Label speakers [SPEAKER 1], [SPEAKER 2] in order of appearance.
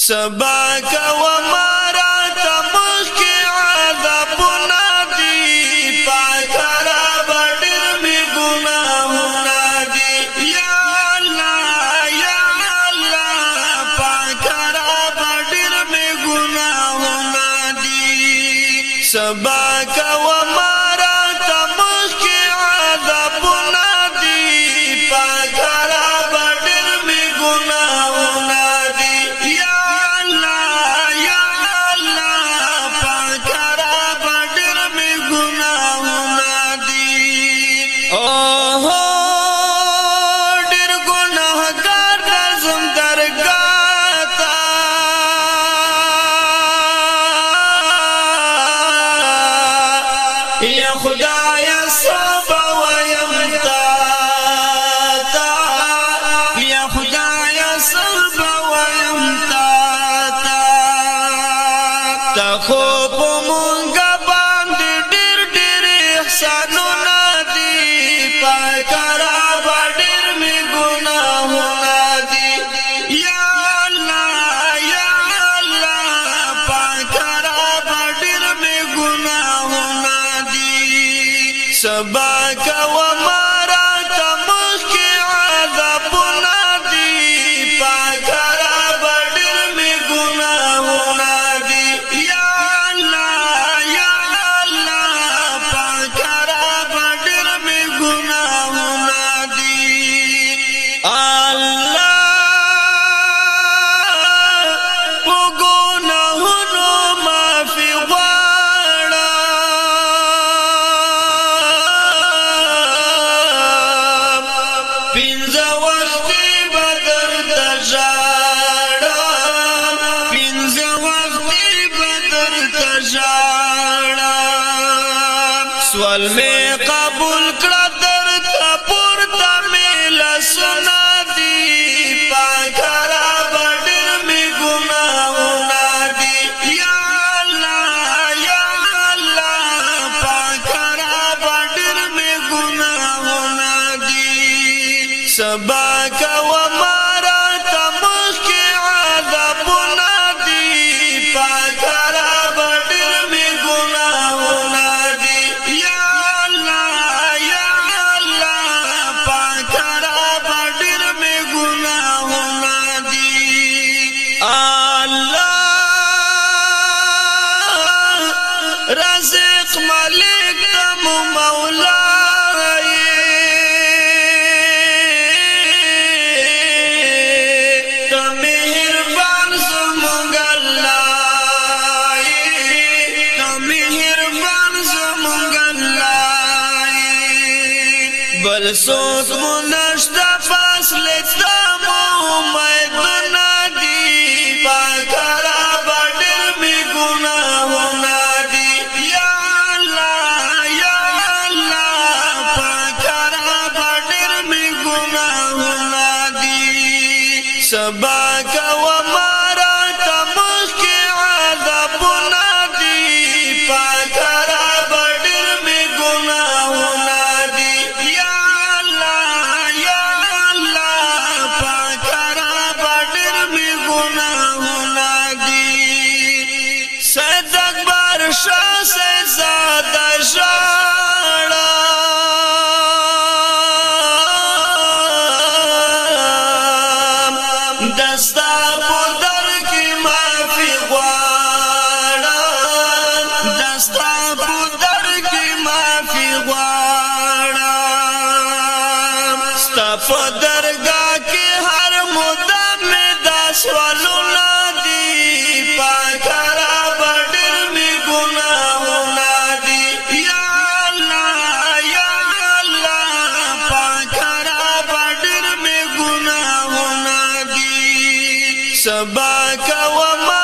[SPEAKER 1] سبا کا و مارا تمخ کی عذابنا دی پاکرا بڑر می گناہنا دی یا اللہ یا اللہ پاکرا بڑر می گناہنا دی سبا کا و مارا خدایا صبا ویم تا تا یا خدایا صبا ویم تا تا تا خو په مونږ باندې ډېر ډېر احسانونه تبا کوا مارا تمخ کی عذابنا دی پاکرا بڑر می گناہونا دی یا اللہ یا اللہ پاکرا بڑر می گناہونا دی اللہ پگو پینځه وختي بدر تجاړه پینځه وختي بدر تجاړه سوال می قبول کړه سبا کا و مارا تمخ کی عذابنا دی پاکارا بڑیر می گناہونا دی یا اللہ یا اللہ پاکارا بڑیر می گناہونا دی اللہ رزق ملک تمما سوک منشتا فاصل تامو میدنا دی پاکارا بڑر می گناہونا دی یا اللہ یا اللہ پاکارا بڑر می گناہونا دی سبا ستا په در کې معافي غواړم دا ستا په در کې معافي غواړم ستا په درګاه سبا کوما